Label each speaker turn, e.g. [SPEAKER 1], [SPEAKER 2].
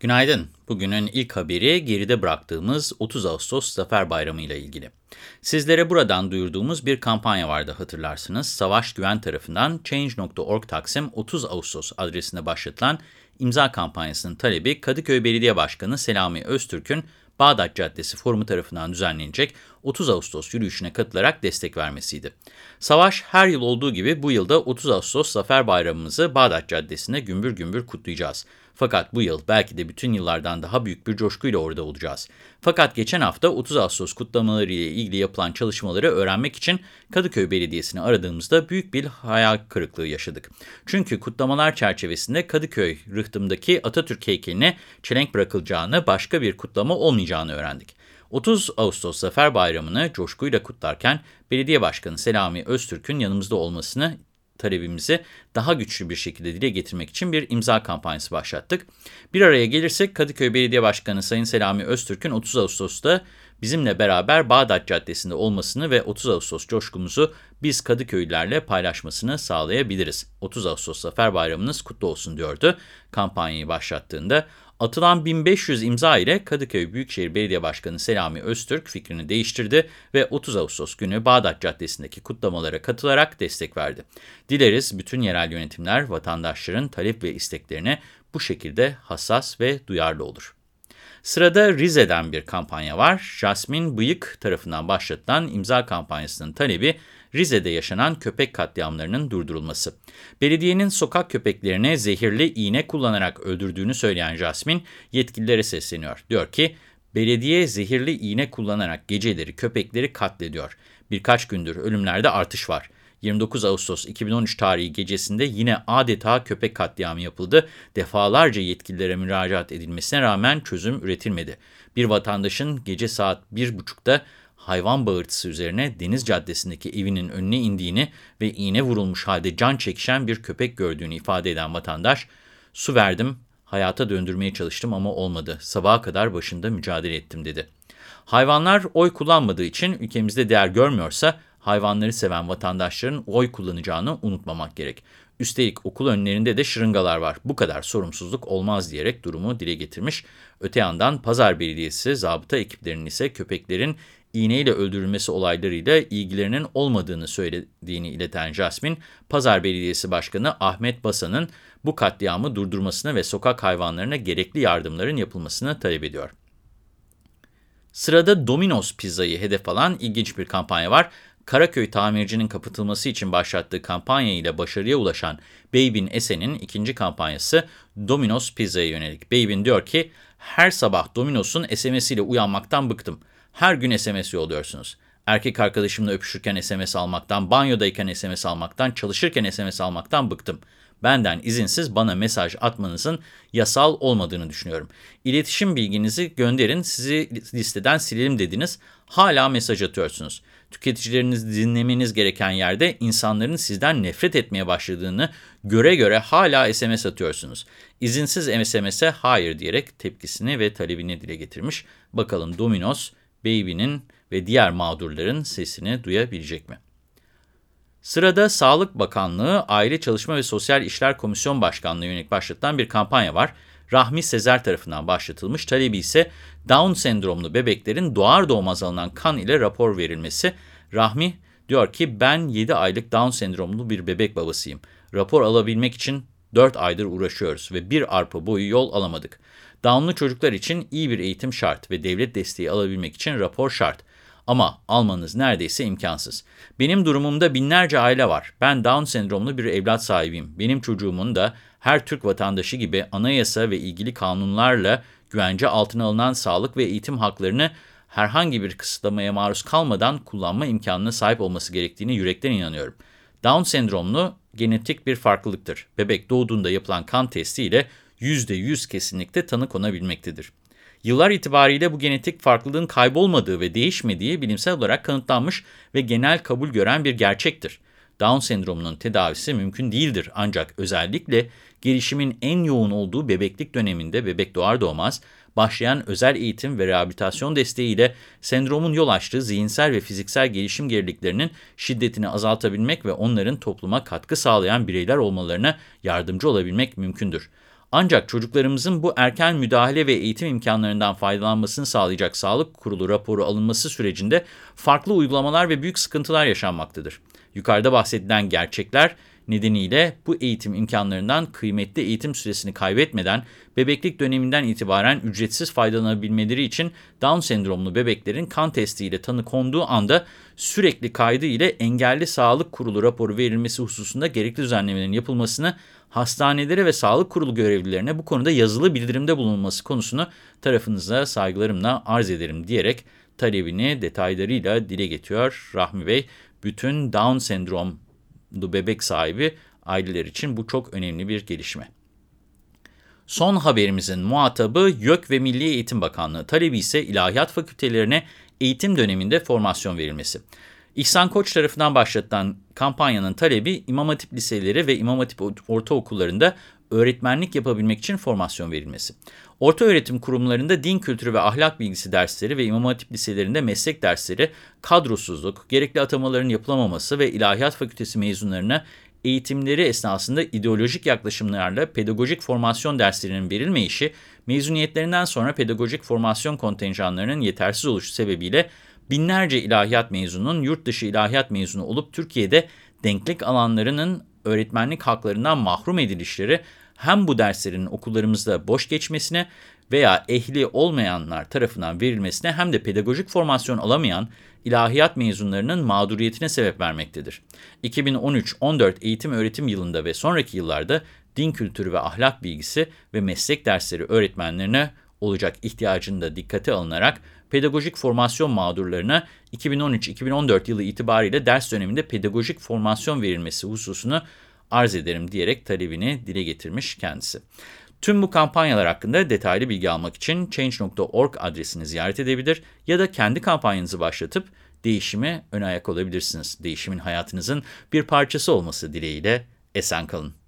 [SPEAKER 1] Günaydın. Bugünün ilk haberi geride bıraktığımız 30 Ağustos Zafer Bayramı ile ilgili. Sizlere buradan duyurduğumuz bir kampanya vardı hatırlarsınız. Savaş Güven tarafından Change.org Taksim 30 Ağustos adresinde başlatılan imza kampanyasının talebi Kadıköy Belediye Başkanı Selami Öztürk'ün Bağdat Caddesi Forumu tarafından düzenlenecek 30 Ağustos yürüyüşüne katılarak destek vermesiydi. Savaş her yıl olduğu gibi bu yılda 30 Ağustos Zafer Bayramımızı Bağdat Caddesi'nde gümbür gümbür kutlayacağız. Fakat bu yıl belki de bütün yıllardan daha büyük bir coşkuyla orada olacağız. Fakat geçen hafta 30 Ağustos kutlamaları ile ilgili yapılan çalışmaları öğrenmek için Kadıköy Belediyesi'ni aradığımızda büyük bir hayal kırıklığı yaşadık. Çünkü kutlamalar çerçevesinde Kadıköy rıhtımdaki Atatürk heykeline çelenk bırakılacağını, başka bir kutlama olmayacağını öğrendik. 30 Ağustos Zafer Bayramı'nı coşkuyla kutlarken Belediye Başkanı Selami Öztürk'ün yanımızda olmasını talebimizi daha güçlü bir şekilde dile getirmek için bir imza kampanyası başlattık. Bir araya gelirsek Kadıköy Belediye Başkanı Sayın Selami Öztürk'ün 30 Ağustos'ta bizimle beraber Bağdat Caddesi'nde olmasını ve 30 Ağustos coşkumuzu biz Kadıköylülerle paylaşmasını sağlayabiliriz. 30 Ağustos Zafer Bayramınız kutlu olsun diyordu kampanyayı başlattığında. Atılan 1500 imza ile Kadıköy Büyükşehir Belediye Başkanı Selami Öztürk fikrini değiştirdi ve 30 Ağustos günü Bağdat Caddesi'ndeki kutlamalara katılarak destek verdi. Dileriz bütün yerel yönetimler vatandaşların talep ve isteklerine bu şekilde hassas ve duyarlı olur. Sırada Rize'den bir kampanya var. Jasmine Bıyık tarafından başlatılan imza kampanyasının talebi Rize'de yaşanan köpek katliamlarının durdurulması. Belediyenin sokak köpeklerine zehirli iğne kullanarak öldürdüğünü söyleyen Jasmine yetkililere sesleniyor. Diyor ki, belediye zehirli iğne kullanarak geceleri köpekleri katlediyor. Birkaç gündür ölümlerde artış var. 29 Ağustos 2013 tarihi gecesinde yine adeta köpek katliamı yapıldı. Defalarca yetkililere müracaat edilmesine rağmen çözüm üretilmedi. Bir vatandaşın gece saat 1.30'da hayvan bağırtısı üzerine Deniz Caddesi'ndeki evinin önüne indiğini ve iğne vurulmuş halde can çekişen bir köpek gördüğünü ifade eden vatandaş, su verdim, hayata döndürmeye çalıştım ama olmadı, sabaha kadar başında mücadele ettim dedi. Hayvanlar oy kullanmadığı için ülkemizde değer görmüyorsa, hayvanları seven vatandaşların oy kullanacağını unutmamak gerek. Üstelik okul önlerinde de şırıngalar var. Bu kadar sorumsuzluk olmaz diyerek durumu dile getirmiş. Öte yandan Pazar Belediyesi zabıta ekiplerinin ise köpeklerin iğneyle öldürülmesi olaylarıyla ilgilerinin olmadığını söylediğini ileten Jasmin, Pazar Belediyesi Başkanı Ahmet Basan'ın bu katliamı durdurmasını ve sokak hayvanlarına gerekli yardımların yapılmasını talep ediyor. Sırada Domino's pizzayı hedef alan ilginç bir kampanya var. Karaköy tamircinin kapatılması için başlattığı kampanya ile başarıya ulaşan Beybin Esen'in ikinci kampanyası Domino's Pizza'ya yönelik. Beybin diyor ki, her sabah Domino's'un SMS'iyle uyanmaktan bıktım. Her gün SMS yolluyorsunuz. Erkek arkadaşımla öpüşürken SMS almaktan, banyodayken SMS almaktan, çalışırken SMS almaktan bıktım. Benden izinsiz bana mesaj atmanızın yasal olmadığını düşünüyorum. İletişim bilginizi gönderin, sizi listeden silelim dediniz. Hala mesaj atıyorsunuz. Tüketicilerinizi dinlemeniz gereken yerde insanların sizden nefret etmeye başladığını göre göre hala SMS atıyorsunuz. İzinsiz SMS'e hayır diyerek tepkisini ve talebini dile getirmiş. Bakalım Domino's Baby'nin ve diğer mağdurların sesini duyabilecek mi? Sırada Sağlık Bakanlığı Aile Çalışma ve Sosyal İşler Komisyon Başkanlığı yönelik başlatılan bir kampanya var. Rahmi Sezer tarafından başlatılmış. Talebi ise Down sendromlu bebeklerin doğar doğmaz alınan kan ile rapor verilmesi. Rahmi diyor ki ben 7 aylık Down sendromlu bir bebek babasıyım. Rapor alabilmek için 4 aydır uğraşıyoruz ve bir arpa boyu yol alamadık. Down'lu çocuklar için iyi bir eğitim şart ve devlet desteği alabilmek için rapor şart. Ama almanız neredeyse imkansız. Benim durumumda binlerce aile var. Ben Down sendromlu bir evlat sahibiyim. Benim çocuğumun da her Türk vatandaşı gibi anayasa ve ilgili kanunlarla güvence altına alınan sağlık ve eğitim haklarını herhangi bir kısıtlamaya maruz kalmadan kullanma imkanına sahip olması gerektiğini yürekten inanıyorum. Down sendromlu genetik bir farklılıktır. Bebek doğduğunda yapılan kan testiyle %100 kesinlikle tanı konabilmektedir. Yıllar itibariyle bu genetik farklılığın kaybolmadığı ve değişmediği bilimsel olarak kanıtlanmış ve genel kabul gören bir gerçektir. Down sendromunun tedavisi mümkün değildir ancak özellikle gelişimin en yoğun olduğu bebeklik döneminde bebek doğar doğmaz başlayan özel eğitim ve rehabilitasyon desteğiyle sendromun yol açtığı zihinsel ve fiziksel gelişim geriliklerinin şiddetini azaltabilmek ve onların topluma katkı sağlayan bireyler olmalarına yardımcı olabilmek mümkündür. Ancak çocuklarımızın bu erken müdahale ve eğitim imkanlarından faydalanmasını sağlayacak sağlık kurulu raporu alınması sürecinde farklı uygulamalar ve büyük sıkıntılar yaşanmaktadır. Yukarıda bahsedilen gerçekler nedeniyle bu eğitim imkanlarından kıymetli eğitim süresini kaybetmeden bebeklik döneminden itibaren ücretsiz faydalanabilmeleri için Down sendromlu bebeklerin kan testiyle tanı konduğu anda sürekli kaydı ile engelli sağlık kurulu raporu verilmesi hususunda gerekli düzenlemelerin yapılmasını hastanelere ve sağlık kurulu görevlilerine bu konuda yazılı bildirimde bulunması konusunu tarafınıza saygılarımla arz ederim diyerek talebini detaylarıyla dile getiriyor Rahmi Bey. Bütün Down sendromlu bebek sahibi aileler için bu çok önemli bir gelişme. Son haberimizin muhatabı YÖK ve Milli Eğitim Bakanlığı. Talebi ise ilahiyat fakültelerine eğitim döneminde formasyon verilmesi. İhsan Koç tarafından başlatılan kampanyanın talebi İmam Hatip liseleri ve İmam Hatip ortaokullarında öğretmenlik yapabilmek için formasyon verilmesi. Orta öğretim kurumlarında din kültürü ve ahlak bilgisi dersleri ve İmam Hatip liselerinde meslek dersleri, kadrosuzluk, gerekli atamaların yapılamaması ve ilahiyat fakültesi mezunlarına eğitimleri esnasında ideolojik yaklaşımlarla pedagojik formasyon derslerinin verilmeyişi, mezuniyetlerinden sonra pedagojik formasyon kontenjanlarının yetersiz oluşu sebebiyle binlerce ilahiyat mezununun yurt dışı ilahiyat mezunu olup Türkiye'de denklik alanlarının öğretmenlik haklarından mahrum edilişleri hem bu derslerin okullarımızda boş geçmesine veya ehli olmayanlar tarafından verilmesine hem de pedagojik formasyon alamayan ilahiyat mezunlarının mağduriyetine sebep vermektedir. 2013-14 eğitim öğretim yılında ve sonraki yıllarda din kültürü ve ahlak bilgisi ve meslek dersleri öğretmenlerine olacak ihtiyacını da dikkate alınarak pedagojik formasyon mağdurlarına 2013-2014 yılı itibariyle ders döneminde pedagojik formasyon verilmesi hususunu arz ederim diyerek talebini dile getirmiş kendisi. Tüm bu kampanyalar hakkında detaylı bilgi almak için change.org adresini ziyaret edebilir ya da kendi kampanyanızı başlatıp değişime ön ayak olabilirsiniz. Değişimin hayatınızın bir parçası olması dileğiyle esen kalın.